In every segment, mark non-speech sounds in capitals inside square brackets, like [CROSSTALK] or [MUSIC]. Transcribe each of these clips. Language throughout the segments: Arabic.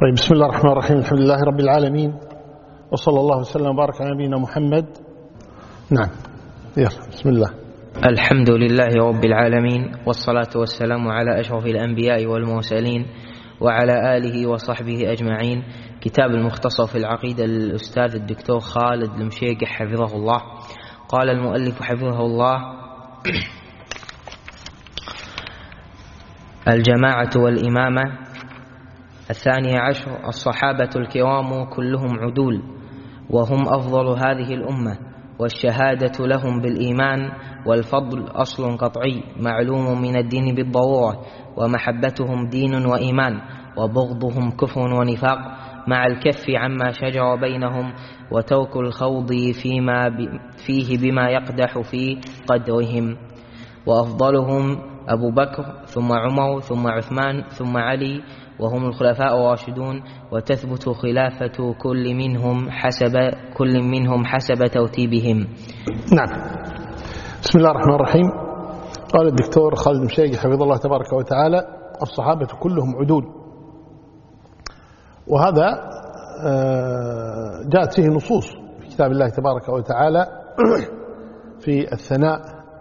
طيب بسم الله الرحمن الرحيم. الحمد لله رب العالمين. وصلى الله وسلم وبارك على نبينا محمد. نعم. يلا بسم الله. الحمد لله رب العالمين والصلاة والسلام على أشرف الأنبياء والمرسلين وعلى آله وصحبه أجمعين. كتاب المختصر في العقيدة للأستاذ الدكتور خالد المشيق حفظه الله. قال المؤلف حفظه الله [CLEARS THROAT] الجماعة والإمامة الثاني عشر الصحابة الكرام كلهم عدول وهم أفضل هذه الأمة والشهادة لهم بالإيمان والفضل أصل قطعي معلوم من الدين بالضرورة ومحبتهم دين وإيمان وبغضهم كفر ونفاق مع الكف عما شجر بينهم وترك الخوض فيما فيه بما يقدح في قدرهم. وأفضلهم أبو بكر ثم عمر ثم عثمان ثم علي وهم الخلفاء الراشدون وتثبت خلافة كل منهم حسب كل منهم حسب ترتيبهم نعم. بسم الله الرحمن الرحيم. قال الدكتور خالد مشيقي حفظه الله تبارك وتعالى الصحابة كلهم عدول. وهذا آه، جاءت فيه نصوص في كتاب الله تبارك وتعالى في الثناء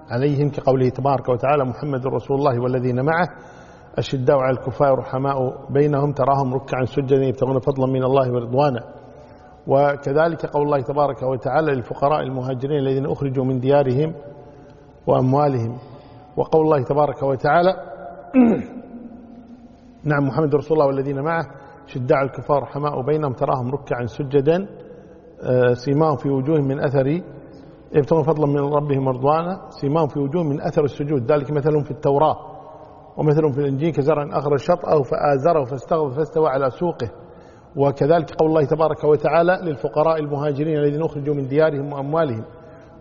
عليهم كقوله تبارك وتعالى محمد رسول الله والذين معه أشداء على الكفار رحماء بينهم تراهم ركعا سجدا يبتغون فضلا من الله ورضوانا وكذلك قول الله تبارك وتعالى للفقراء المهاجرين الذين أخرجوا من ديارهم وأموالهم. وقول الله تبارك وتعالى [CLEARS THROAT] نعم محمد رسول الله والذين معه شداء الكفار رحماء بينهم تراهم ركعا سجدا آه، سيماهم في وجوههم من أثر يبتغون فضلا من ربهم ورضوانا سيماهم في وجوههم من أثر السجود. ذلك مثلهم في التوراة. ومثلهم في الإنجيل كزرع أخرج شطأه فآزره فاستغفر فاستوى على سوقه. وكذلك قول الله تبارك وتعالى للفقراء المهاجرين الذين أخرجوا من ديارهم وأموالهم.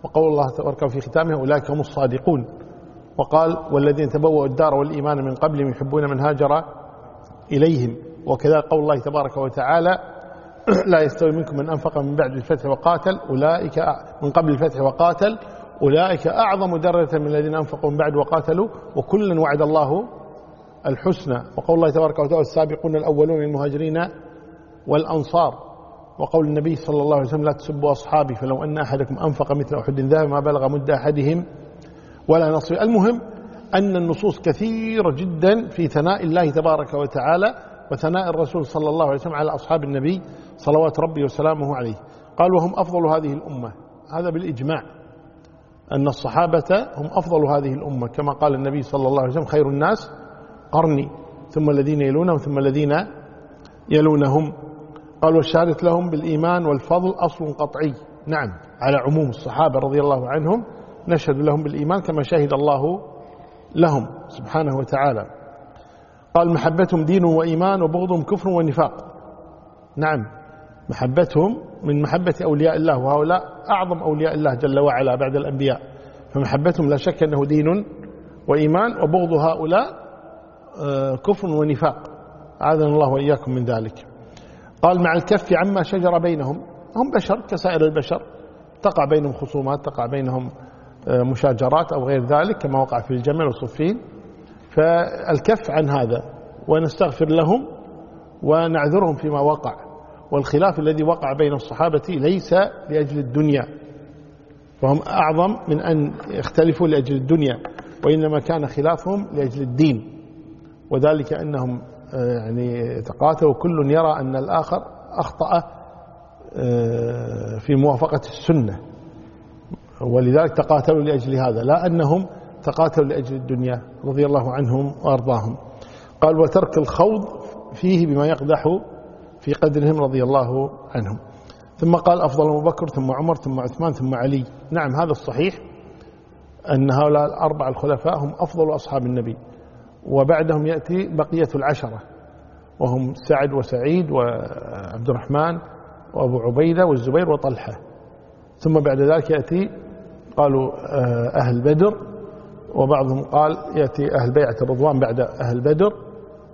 وقول الله تبارك في ختامه أولئك هم الصادقون وقال والذين تبوأوا الدار والإيمان من قبلهم يحبون من هاجر إليهم وكذلك قول الله تبارك وتعالى لا يستوي منكم من أنفق من بعد الفتح وقاتل أولئك من قبل الفتح وقاتل أولئك أعظم درجة من الذين أنفقوا من بعد وقاتلوا وكلا وعد الله الحسنى. وقول الله تبارك وتعالى السابقون الأولون المهاجرين والأنصار. وقول النبي صلى الله عليه وسلم لا تسبوا أصحابي فلو أن أحدكم أنفق مثل أحد ذهب ما بلغ مد أحدهم ولا نصر المهم أن النصوص كثيرة جدا في ثناء الله تبارك وتعالى وثناء الرسول صلى الله عليه وسلم على أصحاب النبي صلوات ربي وسلامه عليه. قال وهم أفضل هذه الأمة. هذا بالإجماع. أن الصحابة هم أفضل هذه الأمة. كما قال النبي صلى الله عليه وسلم خير الناس قرني ثم الذين يلونهم ثم الذين يلونهم. قال والشهادة لهم بالإيمان والفضل أصل قطعي. نعم على عموم الصحابة رضي الله عنهم نشهد لهم بالإيمان كما شهد الله لهم سبحانه وتعالى. قال محبتهم دين وإيمان وبغضهم كفر ونفاق. نعم. محبتهم من محبة أولياء الله وهؤلاء أعظم أولياء الله جل وعلا بعد الأنبياء. فمحبتهم لا شك أنه دين وإيمان وبغض هؤلاء آه، كفر ونفاق. أعاذنا الله وإياكم من ذلك. قال مع الكف عما شجر بينهم. هم بشر كسائر البشر. تقع بينهم خصومات تقع بينهم آه، مشاجرات أو غير ذلك كما وقع في الجمل والصفين. فالكف عن هذا ونستغفر لهم ونعذرهم فيما وقع. والخلاف الذي وقع بين الصحابة ليس لأجل الدنيا. فهم أعظم من أن يختلفوا لأجل الدنيا وإنما كان خلافهم لأجل الدين. وذلك أنهم آه، يعني تقاتلوا كل يرى أن الآخر أخطأ آه، في موافقة السنة. ولذلك تقاتلوا لأجل هذا لا أنهم تقاتلوا لأجل الدنيا رضي الله عنهم وأرضاهم. قال وترك الخوض فيه بما يقدح في قدرهم رضي الله عنهم. ثم قال أفضل أبو بكر ثم عمر ثم عثمان ثم علي. نعم هذا الصحيح أن هؤلاء الأربع الخلفاء هم أفضل أصحاب النبي. وبعدهم يأتي بقية العشرة. وهم سعد وسعيد وعبد الرحمن وأبو عبيدة والزبير وطلحة. ثم بعد ذلك يأتي قالوا آه، أهل بدر. وبعضهم قال يأتي أهل بيعة الرضوان بعد أهل بدر.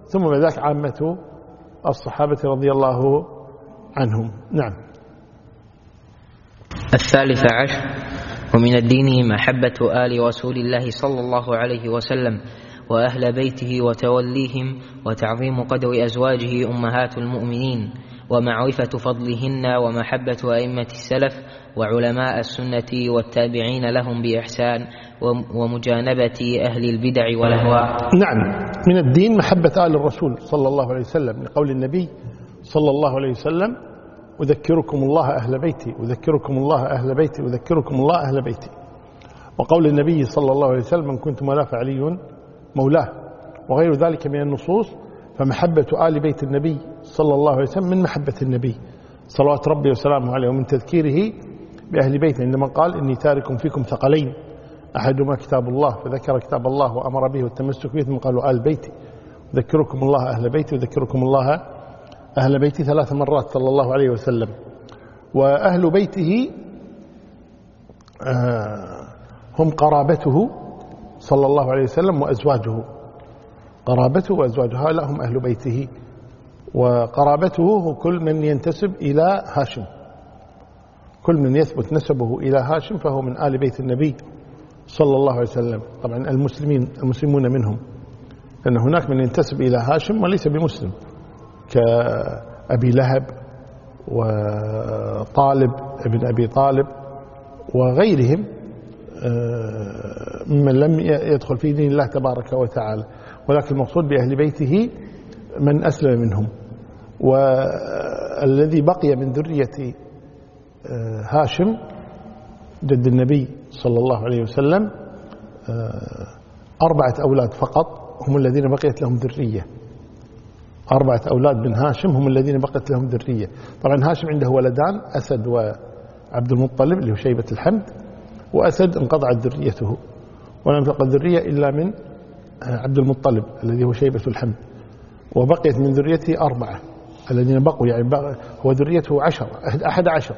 ثم بعد ذلك عامة الصحابة رضي الله عنهم. نعم. الثالث عشر. ومن الدين محبة آل رسول الله صلى الله عليه وسلم وأهل بيته وتوليهم وتعظيم قدر أزواجه أمهات المؤمنين. ومعرفة فضلهن ومحبة أئمة السلف وعلماء السنة والتابعين لهم بإحسان ومجانبة أهل البدع والأهواء. نعم من الدين محبة آل الرسول صلى الله عليه وسلم لقول النبي صلى الله عليه وسلم أذكركم الله أهل بيتي أذكركم الله أهل بيتي أذكركم الله أهل بيتي. وقول النبي صلى الله عليه وسلم من كنت مولاه فعلي مولاه. وغير ذلك من النصوص فمحبة آل بيت النبي صلى الله عليه وسلم من محبة النبي. صلوات ربي وسلامه عليه ومن تذكيره بأهل بيته. عندما قال إني تارك فيكم ثقلين. أحدهما كتاب الله فذكر كتاب الله وأمر به والتمسك به ثم قالوا آل بيتي. ذكركم الله أهل بيتي وذكركم الله أهل بيتي ثلاث مرات صلى الله عليه وسلم. وأهل بيته آه، هم قرابته صلى الله عليه وسلم وأزواجه. قرابته وأزواجه هؤلاء هم أهل بيته. وقرابته هو كل من ينتسب إلى هاشم. كل من يثبت نسبه إلى هاشم فهو من آل بيت النبي صلى الله عليه وسلم. طبعا المسلمين المسلمون منهم. لأن هناك من ينتسب إلى هاشم وليس بمسلم. كأبي لهب وطالب ابن أبي طالب وغيرهم آه، ممن لم يدخل في دين الله تبارك وتعالى. ولكن المقصود بأهل بيته من أسلم منهم. والذي بقي من ذرية آه، هاشم جد النبي صلى الله عليه وسلم آه، أربعة أولاد فقط هم الذين بقيت لهم ذرية. أربعة أولاد من هاشم هم الذين بقيت لهم ذرية. طبعا هاشم عنده ولدان أسد وعبد المطلب اللي هو شيبة الحمد وأسد انقطعت ذريته. ولم تبقى ذرية إلا من عبد المطلب الذي هو شيبة الحمد. وبقيت من ذريته أربعة. الذين بقوا يعني بقى هو ذريته عشر أحد عشر.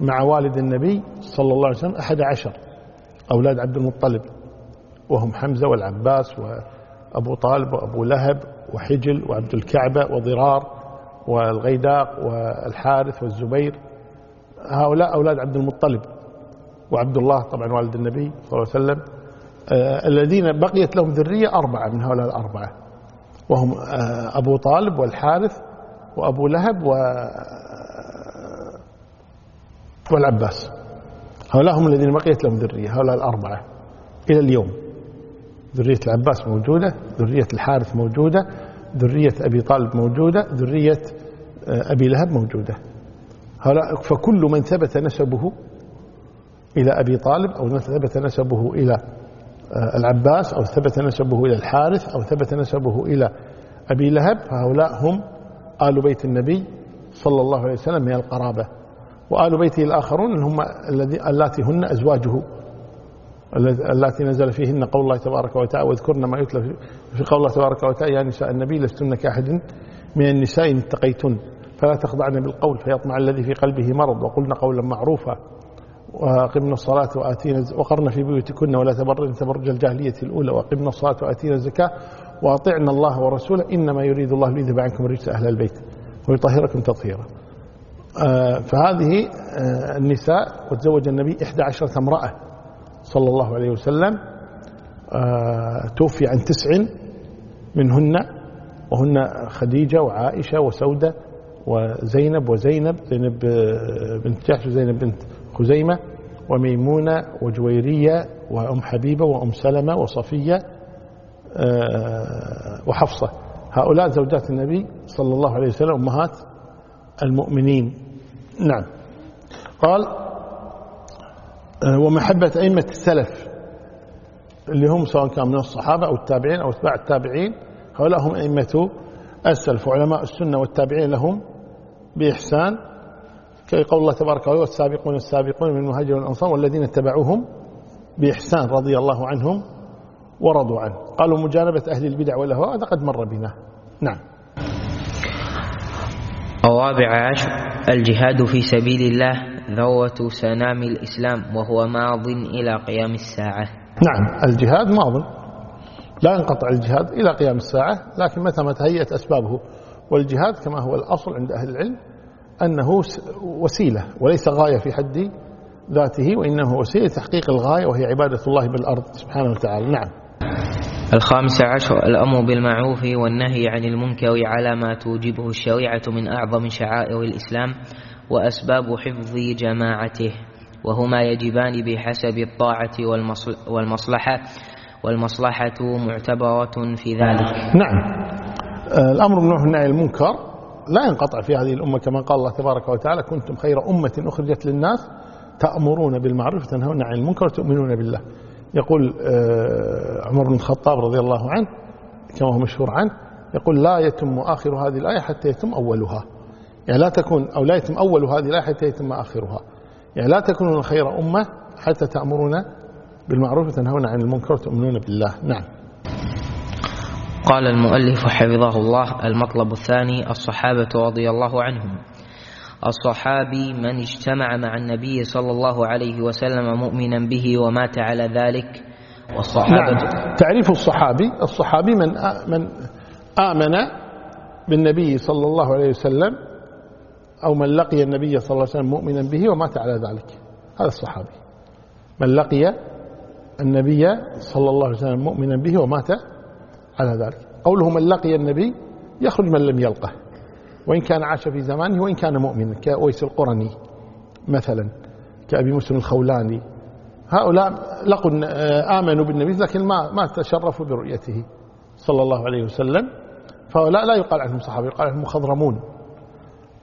مع والد النبي صلى الله عليه وسلم أحد عشر أولاد عبد المطلب. وهم حمزة والعباس وأبو طالب وأبو لهب وحجل وعبد الكعبة وضرار والغيداق والحارث والزبير. هؤلاء أولاد عبد المطلب وعبد الله طبعا والد النبي صلى الله عليه وسلم. آه الذين بقيت لهم ذرية أربعة من هؤلاء الأربعة. وهم آه أبو طالب والحارث وأبو لهب و والعباس. هؤلاء هم الذين بقيت لهم ذرية هؤلاء الأربعة إلى اليوم. ذرية العباس موجودة ذرية الحارث موجودة ذرية أبي طالب موجودة ذرية آه، أبي لهب موجودة. هؤلاء فكل من ثبت نسبه إلى أبي طالب أو ثبت نسبه إلى آه، العباس أو ثبت نسبه إلى الحارث أو ثبت نسبه إلى أبي لهب فهؤلاء هم آل بيت النبي صلى الله عليه وسلم من القرابة. وآل بيته الآخرون هم اللاتي هن أزواجه. اللاتي نزل فيهن قول الله تبارك وتعالى واذكرن ما يتلى في قول الله تبارك وتعالى يا نساء النبي لستن كأحد من النساء اتقيتن فلا تخضعن بالقول فيطمع الذي في قلبه مرض. وقلن قولا معروفا. وأقمنا الصلاة وآتينا وقرن في بيوتكن ولا تبرجن تبرج الجاهلية الأولى. وأقمنا الصلاة وآتينا الزكاة وأطعنا الله ورسوله. إنما يريد الله ليذهب عنكم الرجس أهل البيت ويطهركم تطهيرا. آه، فهذه آه، النساء وتزوج النبي إحدى عشرة امرأة صلى الله عليه وسلم. آه، توفي عن تسع منهن وهن خديجة وعائشة وسودة وزينب وزينب زينب بنت جحش وزينب بنت خزيمة وميمونة وجويرية وأم حبيبة وأم سلمة وصفية وحفصة. هؤلاء زوجات النبي صلى الله عليه وسلم أمهات المؤمنين. نعم. قال آه، ومحبة أئمة السلف اللي هم سواء كان من الصحابة أو التابعين أو أتباع التابعين هؤلاء هم أئمة السلف وعلماء السنة والتابعين لهم بإحسان كي قول الله تبارك وتعالى والسابقون السابقون من المهاجر والأنصار والذين اتبعوهم بإحسان رضي الله عنهم ورضوا عنه. قالوا مجانبة أهل البدع والأهواء هذا قد مر بنا. نعم. الرابع عشر الجهاد في سبيل الله ذروة سنام الإسلام وهو ماض إلى قيام الساعة. نعم الجهاد ماض. لا ينقطع الجهاد إلى قيام الساعة لكن متى ما تهيأت أسبابه. والجهاد كما هو الأصل عند أهل العلم أنه وسيلة وليس غاية في حد ذاته وإنه وسيلة تحقيق الغاية وهي عبادة الله بالأرض سبحانه وتعالى. نعم. الخامس عشر الأمر بالمعروف والنهي عن المنكر على ما توجبه الشريعة من أعظم شعائر الإسلام وأسباب حفظ جماعته وهما يجبان بحسب الطاعة والمصلحة والمصلحة معتبرة في ذلك. نعم. آه، الأمر بالمعروف والنهي عن المنكر لا ينقطع في هذه الأمة كما قال الله تبارك وتعالى كنتم خير أمة أخرجت للناس تأمرون بالمعروف وتنهون عن المنكر وتؤمنون بالله. يقول آه، عمر بن الخطاب رضي الله عنه كما هو مشهور عنه يقول لا يتم آخر هذه الآية حتى يتم أولها. يعني لا تكون أو لا يتم أول هذه الآية حتى يتم آخرها. يعني لا تكونون خير أمة حتى تأمرون بالمعروف وتنهون عن المنكر وتؤمنون بالله. نعم. قال المؤلف حفظه الله المطلب الثاني الصحابة رضي الله عنهم. الصحابي من اجتمع مع النبي صلى الله عليه وسلم مؤمنا به ومات على ذلك. والصحابة نعم. تعريف الصحابي الصحابي من من آمن بالنبي صلى الله عليه وسلم أو من لقي النبي صلى الله عليه وسلم مؤمنا به ومات على ذلك. هذا الصحابي. من لقي النبي صلى الله عليه وسلم مؤمنا به ومات على ذلك. قوله من لقي النبي يخرج من لم يلقه. وإن كان عاش في زمانه وإن كان مؤمنا كأويس القرني مثلا كأبي مسلم الخولاني. هؤلاء لقوا آمنوا بالنبي لكن ما ما تشرفوا برؤيته صلى الله عليه وسلم. فهؤلاء لا يقال عنهم صحابة يقال عنهم مخضرمون.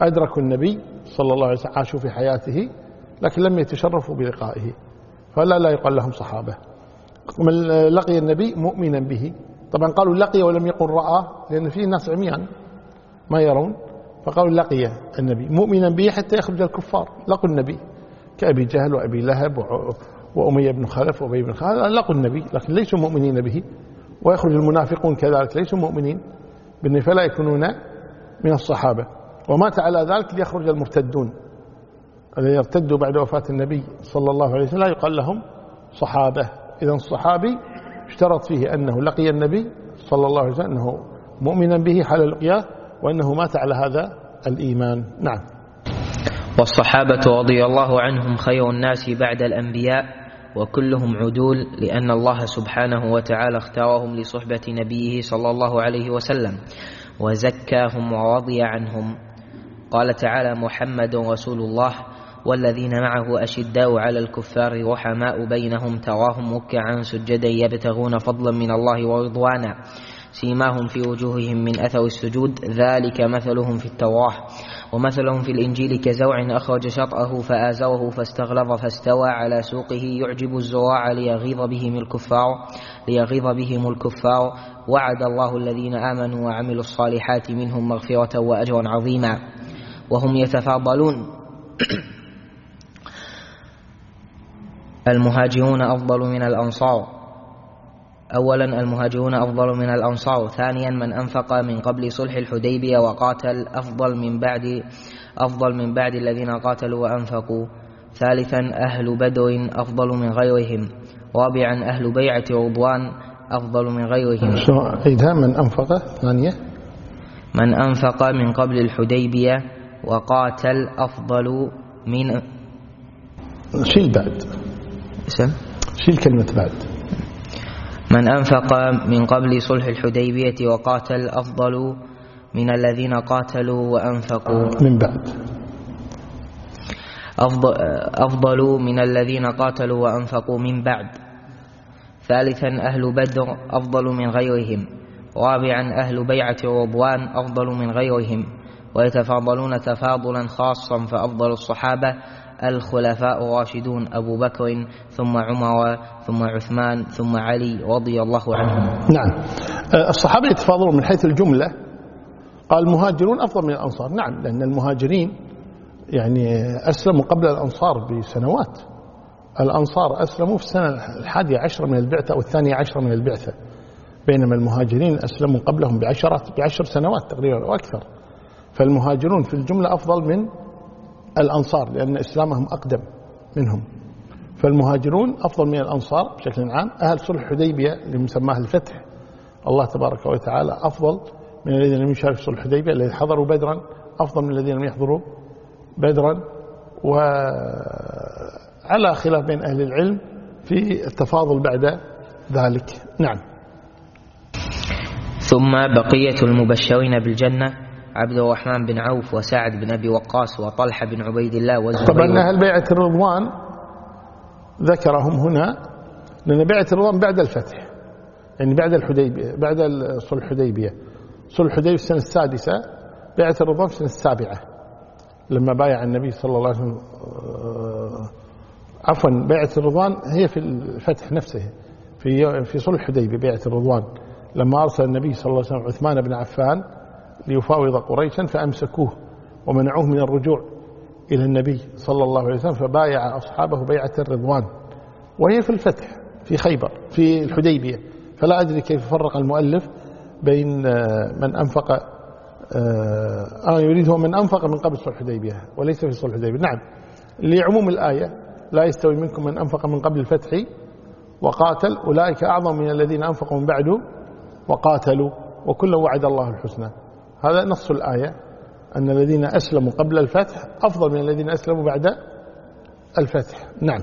أدركوا النبي صلى الله عليه وسلم عاشوا في حياته لكن لم يتشرفوا بلقائه. فلا لا يقال لهم صحابة. من لقي النبي مؤمنا به. طبعا قالوا لقي ولم يقل رأى لأن فيه ناس عميان ما يرون فقالوا لقي النبي مؤمنا به حتى يخرج الكفار. لقوا النبي كأبي جهل وأبي لهب وأمية بن خلف وأبي بن خلف لقوا النبي لكن ليسوا مؤمنين به. ويخرج المنافقون كذلك ليسوا مؤمنين بالنبي فلا يكونون من الصحابة. ومات على ذلك ليخرج المرتدون الذين يرتدوا بعد وفاة النبي صلى الله عليه وسلم. لا يقال لهم صحابة. إذا الصحابي اشترط فيه أنه لقي النبي صلى الله عليه وسلم أنه مؤمنا به حال اللقياه وأنه مات على هذا الإيمان. نعم. والصحابة رضي الله عنهم خير الناس بعد الأنبياء وكلهم عدول لأن الله سبحانه وتعالى اختارهم لصحبة نبيه صلى الله عليه وسلم وزكاهم ورضي عنهم. قال تعالى محمد رسول الله والذين معه أشداء على الكفار رحماء بينهم تراهم ركعا سجدا يبتغون فضلا من الله ورضوانا. سيماهم في وجوههم من أثر السجود ذلك مثلهم في التوراة. ومثلهم في الإنجيل كزوع أخرج شطأه فآزره فاستغلظ فاستوى على سوقه يعجب الزراع ليغيظ بهم الكفار ليغيظ بهم الكفار. وعد الله الذين آمنوا وعملوا الصالحات منهم مغفرة وأجرا عظيما. وهم يتفاضلون. المهاجرون أفضل من الأنصار. أولا المهاجرون أفضل من الأنصار. ثانيا من أنفق من قبل صلح الحديبية وقاتل أفضل من بعد أفضل من بعد الذين قاتلوا وأنفقوا. ثالثا أهل بدر أفضل من غيرهم. رابعا أهل بيعة رضوان أفضل من غيرهم. عيدها من أنفق؟ ثانية. من أنفق من قبل الحديبية وقاتل أفضل من شيل بعد. شيل كلمة بعد. من أنفق من قبل صلح الحديبية وقاتل أفضل من الذين قاتلوا وأنفقوا. من بعد. أفضل من الذين قاتلوا وأنفقوا من بعد. ثالثا أهل بدر أفضل من غيرهم. رابعا أهل بيعة رضوان أفضل من غيرهم. ويتفاضلون تفاضلا خاصا فأفضل الصحابة. الخلفاء الراشدون أبو بكر ثم عمر ثم عثمان ثم علي رضي الله عنهم. نعم. أه، الصحابة يتفاضلون من حيث الجملة. قال المهاجرون أفضل من الأنصار. نعم لأن المهاجرين يعني أسلموا قبل الأنصار بسنوات. الأنصار أسلموا في السنة الحادية عشرة من البعثة أو الثانية عشرة من البعثة. بينما المهاجرين أسلموا قبلهم بعشرات بعشر سنوات تقريبا أو أكثر. فالمهاجرون في الجملة أفضل من الأنصار لأن إسلامهم أقدم منهم. فالمهاجرون أفضل من الأنصار بشكل عام. أهل صلح الحديبية اللي مسماه الفتح الله تبارك وتعالى أفضل من الذين لم يشاركوا صلح الحديبية الذين حضروا بدرا أفضل من الذين لم يحضروا بدرا. وعلى خلاف بين أهل العلم في التفاضل بعد ذلك. نعم. ثم بقية المبشرين بالجنة. عبد الرحمن بن عوف وسعد بن أبي وقاص وطلحة بن عبيد الله والزبير طبعا أهل بيعة الرضوان ذكرهم هنا لأن بيعة الرضوان بعد الفتح يعني بعد الحديبية بعد صلح الحديبية. صلح الحديبية السنة السادسة بيعة الرضوان في السنة السابعة لما بايع النبي صلى الله عليه وسلم آه، عفوا بيعة الرضوان هي في الفتح نفسه في في صلح الحديبية بيعة الرضوان. لما أرسل النبي صلى الله عليه وسلم عثمان بن عفان ليفاوض قريشا فأمسكوه ومنعوه من الرجوع إلى النبي صلى الله عليه وسلم فبايع أصحابه بيعة الرضوان وهي في الفتح في خيبر في الحديبية. فلا أدري كيف فرق المؤلف بين آه، من أنفق آه،, آه يريد هو من أنفق من قبل صلح الحديبية وليس في صلح الحديبية. نعم لعموم الآية لا يستوي منكم من أنفق من قبل الفتح وقاتل أولئك أعظم من الذين أنفقوا من بعده وقاتلوا وكل وعد الله الحسنى. هذا نص الآية. أن الذين أسلموا قبل الفتح أفضل من الذين أسلموا بعد الفتح. نعم.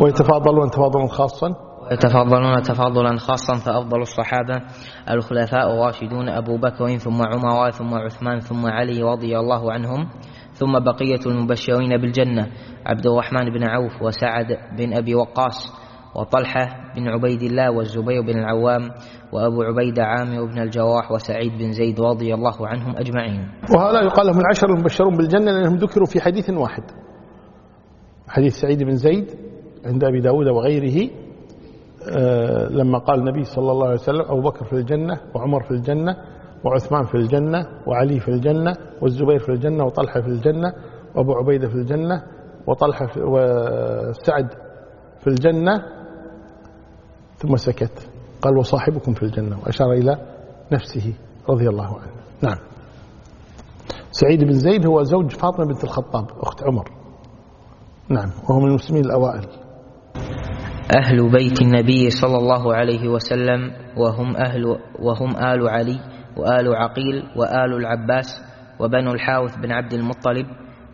ويتفاضلون تفاضلا خاصا. ويتفاضلون تفاضلا خاصا فأفضل الصحابة الخلفاء الراشدون أبو بكر ثم عمر ثم عثمان ثم علي رضي الله عنهم ثم بقية المبشرين بالجنة عبد الرحمن بن عوف وسعد بن أبي وقاص وطلحة بن عبيد الله والزبير بن العوام وأبو عبيدة عامر بن الجراح وسعيد بن زيد رضي الله عنهم أجمعين. وهؤلاء يقال لهم العشر المبشرون بالجنة لأنهم ذكروا في حديث واحد. حديث سعيد بن زيد عند أبي داود وغيره آه، لما قال النبي صلى الله عليه وسلم أبو بكر في الجنة وعمر في الجنة وعثمان في الجنة وعلي في الجنة والزبير في الجنة وطلحة في الجنة وأبو عبيدة في الجنة وطلحة وسعد في الجنة ثم سكت. قال وصاحبكم في الجنة. وأشار إلى نفسه رضي الله عنه. نعم. سعيد بن زيد هو زوج فاطمة بنت الخطاب أخت عمر. نعم. وهو من المسلمين الأوائل. أهل بيت النبي صلى الله عليه وسلم وهم أهل وهم آل علي وآل عقيل وآل العباس وبنو الحارث بن عبد المطلب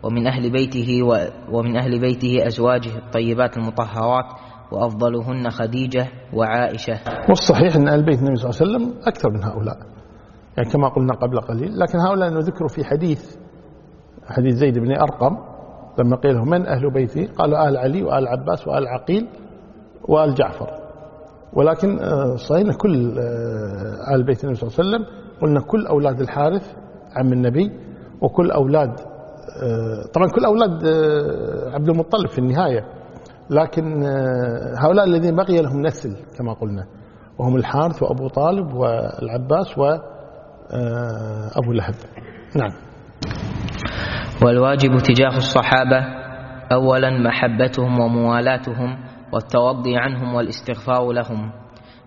ومن أهل بيته ومن أهل بيته أزواجه الطيبات المطهرات وأفضلهن خديجة وعائشة. والصحيح أن أهل بيت النبي صلى الله عليه وسلم أكثر من هؤلاء. يعني كما قلنا قبل قليل لكن هؤلاء ذكروا في حديث حديث زيد بن أرقم لما قيل لهم من أهل بيتي؟ قالوا آل علي وآل عباس وآل عقيل وآل جعفر. ولكن آه، صحيح كل آه، آل بيت النبي صلى الله عليه وسلم قلنا كل أولاد الحارث عم النبي وكل أولاد آه، طبعا كل أولاد عبد المطلب في النهاية. لكن هؤلاء الذين بقي لهم نسل كما قلنا وهم الحارث وأبو طالب والعباس وأبو لهب. نعم. والواجب تجاه الصحابة أولا محبتهم وموالاتهم والتوضي عنهم والاستغفار لهم.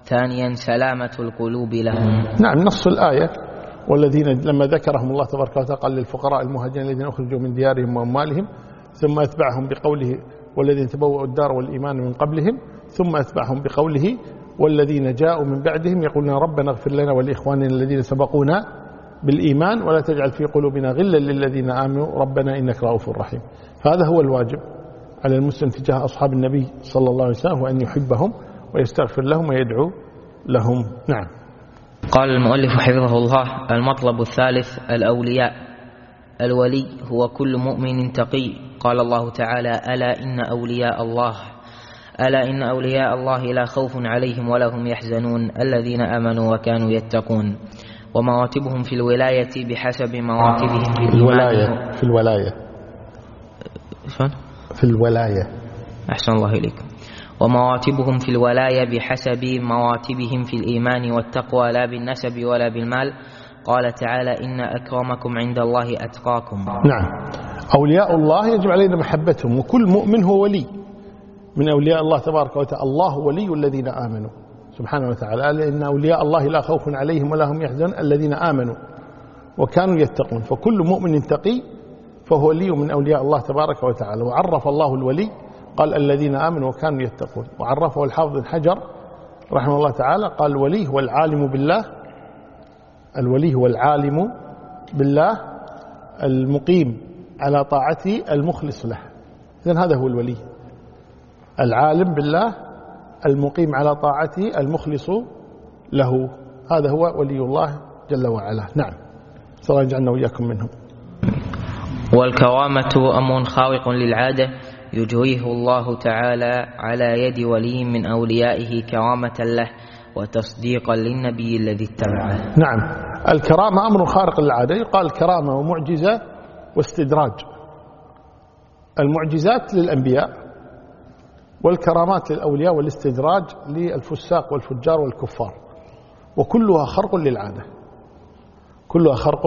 ثانيا سلامة القلوب لهم. نعم نص الآية. والذين لما ذكرهم الله تبارك وتعالى قال للفقراء المهاجرين الذين أخرجوا من ديارهم وأموالهم ثم أتبعهم بقوله والذين تبوأوا الدار والإيمان من قبلهم ثم أتبعهم بقوله والذين جاءوا من بعدهم يقولون ربنا اغفر لنا ولإخواننا الذين سبقونا بالإيمان ولا تجعل في قلوبنا غلا للذين آمنوا ربنا إنك رؤوف رحيم. هذا هو الواجب على المسلم تجاه أصحاب النبي صلى الله عليه وسلم وأن يحبهم ويستغفر لهم ويدعو لهم. نعم. قال المؤلف حفظه الله المطلب الثالث الأولياء. الولي هو كل مؤمن تقي. قال الله تعالى ألا إن أولياء الله ألا إن أولياء الله لا خوف عليهم ولا هم يحزنون الذين آمنوا وكانوا يتقون. ومراتبهم في الولاية بحسب مراتبهم في الولاية في الولاية. في الولاية. أحسن الله إليك. ومراتبهم في الولاية بحسب مراتبهم في الإيمان والتقوى لا بالنسب ولا بالمال. قال تعالى إن أكرمكم عند الله أتقاكم. نعم. أولياء الله يجب علينا محبتهم وكل مؤمن هو ولي. من أولياء الله تبارك وتعالى الله ولي الذين آمنوا. سبحانه وتعالى إن أولياء الله لا خوف عليهم ولا هم يحزنون الذين آمنوا وكانوا يتقون. فكل مؤمن تقي فهو ولي من أولياء الله تبارك وتعالى. وعرف الله الولي قال الذين آمنوا وكانوا يتقون. وعرفه الحافظ الحجر رحمه الله تعالى قال الولي هو العالم بالله الولي هو العالم بالله المقيم. على طاعته المخلص له. إذن هذا هو الولي. العالم بالله المقيم على طاعته المخلص له. هذا هو ولي الله جل وعلا. نعم. صلى الله يجعلنا وإياكم منهم والكرامة أمر خارق للعادة؟ يجريه الله تعالى على يد ولي من أوليائه كرامة له وتصديقا للنبي الذي اتبعه. نعم. الكرامة أمر خارق للعادة. يقال كرامة ومعجزة واستدراج المعجزات للأنبياء والكرامات للأولياء والاستدراج للفساق والفجار والكفار. وكلها خرق للعادة. كلها خرق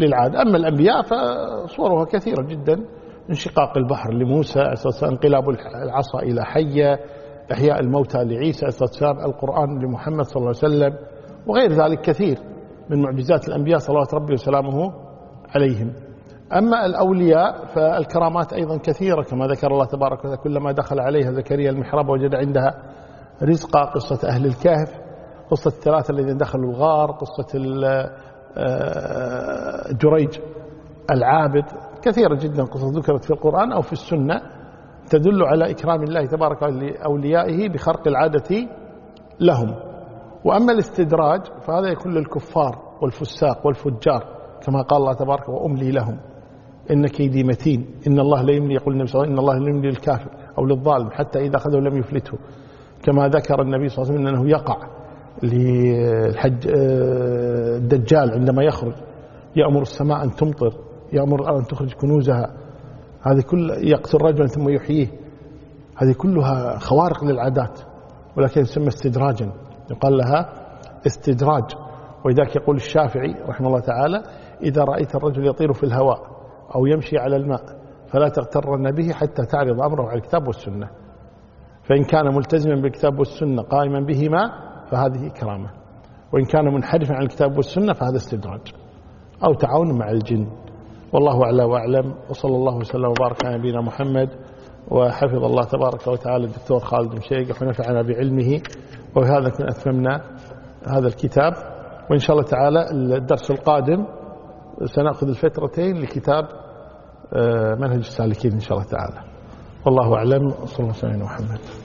للعادة. أما الأنبياء فصورها كثيرة جدا. انشقاق البحر لموسى انقلاب العصا إلى حية. إحياء الموتى لعيسى والسلام. القرآن لمحمد صلى الله عليه وسلم. وغير ذلك كثير من معجزات الأنبياء صلوات ربي وسلامه عليهم. أما الأولياء فالكرامات أيضا كثيرة كما ذكر الله تبارك وتعالى كلما دخل عليها زكريا المحراب وجد عندها رزقا قصة أهل الكهف قصة الثلاثة الذين دخلوا الغار قصة آه، جريج العابد كثيرة جدا قصص ذكرت في القرآن أو في السنة تدل على إكرام الله تبارك لأوليائه بخرق العادة لهم. وأما الاستدراج فهذا يكون للكفار والفساق والفجار كما قال الله تبارك وأملي لهم. إن كيدي متين. إن الله لا يملي يقول النبي صلى الله عليه وسلم إن الله لا يملي للكافر أو للظالم حتى إذا أخذه لم يفلته. كما ذكر النبي صلى الله عليه وسلم أنه يقع للحج آه، الدجال عندما يخرج. يأمر السماء أن تمطر يأمر أن تخرج كنوزها. هذه كل يقتل رجلا ثم يحييه. هذه كلها خوارق للعادات ولكن يسمى استدراجا. يقال لها استدراج. ولذلك يقول الشافعي رحمه الله تعالى إذا رأيت الرجل يطير في الهواء أو يمشي على الماء فلا تغترن به حتى تعرض أمره على الكتاب والسنة. فإن كان ملتزما بالكتاب والسنة قائما بهما فهذه كرامة وإن كان منحرفا عن الكتاب والسنة فهذا استدراج أو تعاون مع الجن. والله أعلى وأعلم. وصلى الله وسلم وبارك على نبينا محمد. وحفظ الله تبارك وتعالى الدكتور خالد مشيق ونفعنا بعلمه. وبهذا كنا أتممنا هذا الكتاب. وإن شاء الله تعالى الدرس القادم سنأخذ الفترتين لكتاب آه، منهج السالكين إن شاء الله تعالى. والله أعلم. صلى الله عليه وسلم محمد.